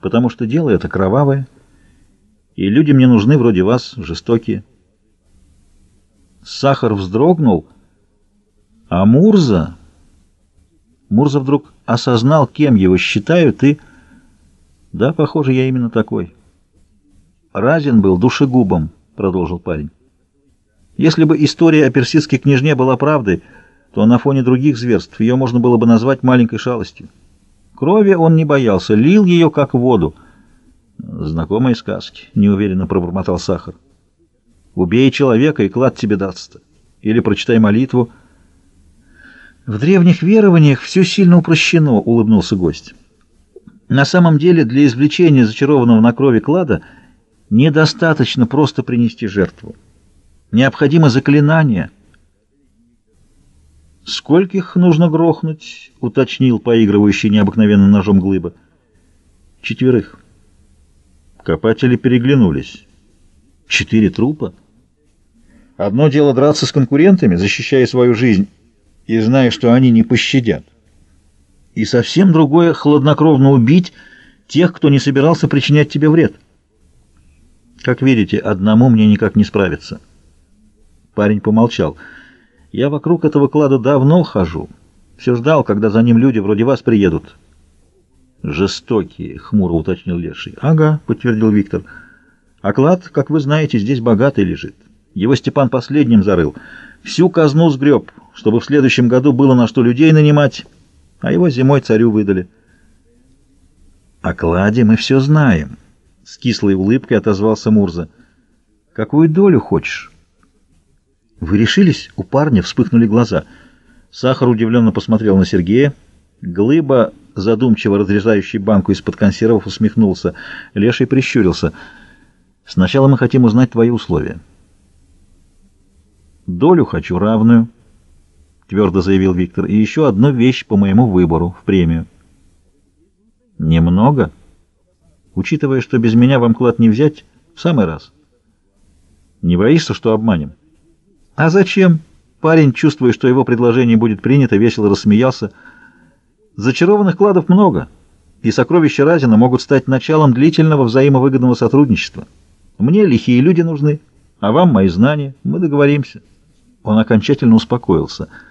потому что дело это кровавое, и люди мне нужны вроде вас, жестокие. Сахар вздрогнул, а Мурза... Мурза вдруг осознал, кем его считают, и... Да, похоже, я именно такой. Разин был душегубом, продолжил парень. Если бы история о персидской княжне была правдой, то на фоне других зверств ее можно было бы назвать маленькой шалостью. Крови он не боялся, лил ее как воду. Знакомые сказки, неуверенно пробормотал Сахар. Убей человека, и клад тебе дастся. Или прочитай молитву. В древних верованиях все сильно упрощено, улыбнулся гость. На самом деле для извлечения зачарованного на крови клада недостаточно просто принести жертву. Необходимо заклинание. «Скольких нужно грохнуть?» — уточнил поигрывающий необыкновенным ножом глыба. «Четверых». Копатели переглянулись. «Четыре трупа?» Одно дело драться с конкурентами, защищая свою жизнь, и зная, что они не пощадят. И совсем другое — хладнокровно убить тех, кто не собирался причинять тебе вред. Как видите, одному мне никак не справиться. Парень помолчал. Я вокруг этого клада давно хожу. Все ждал, когда за ним люди вроде вас приедут. Жестокие, — хмуро уточнил Леший. Ага, — подтвердил Виктор. А клад, как вы знаете, здесь богатый лежит. Его Степан последним зарыл. Всю казну сгреб, чтобы в следующем году было на что людей нанимать, а его зимой царю выдали. О кладе мы все знаем. С кислой улыбкой отозвался Мурза. Какую долю хочешь? Вы решились? У парня вспыхнули глаза. Сахар удивленно посмотрел на Сергея. Глыба, задумчиво разрезающий банку из-под консервов, усмехнулся. Леший прищурился. «Сначала мы хотим узнать твои условия». Долю хочу равную, твердо заявил Виктор, и еще одну вещь по моему выбору в премию. Немного? Учитывая, что без меня вам клад не взять, в самый раз. Не боишься, что обманем? А зачем? Парень, чувствуя, что его предложение будет принято, весело рассмеялся. Зачарованных кладов много, и сокровища Разина могут стать началом длительного взаимовыгодного сотрудничества. Мне лихие люди нужны, а вам мои знания. Мы договоримся. Он окончательно успокоился —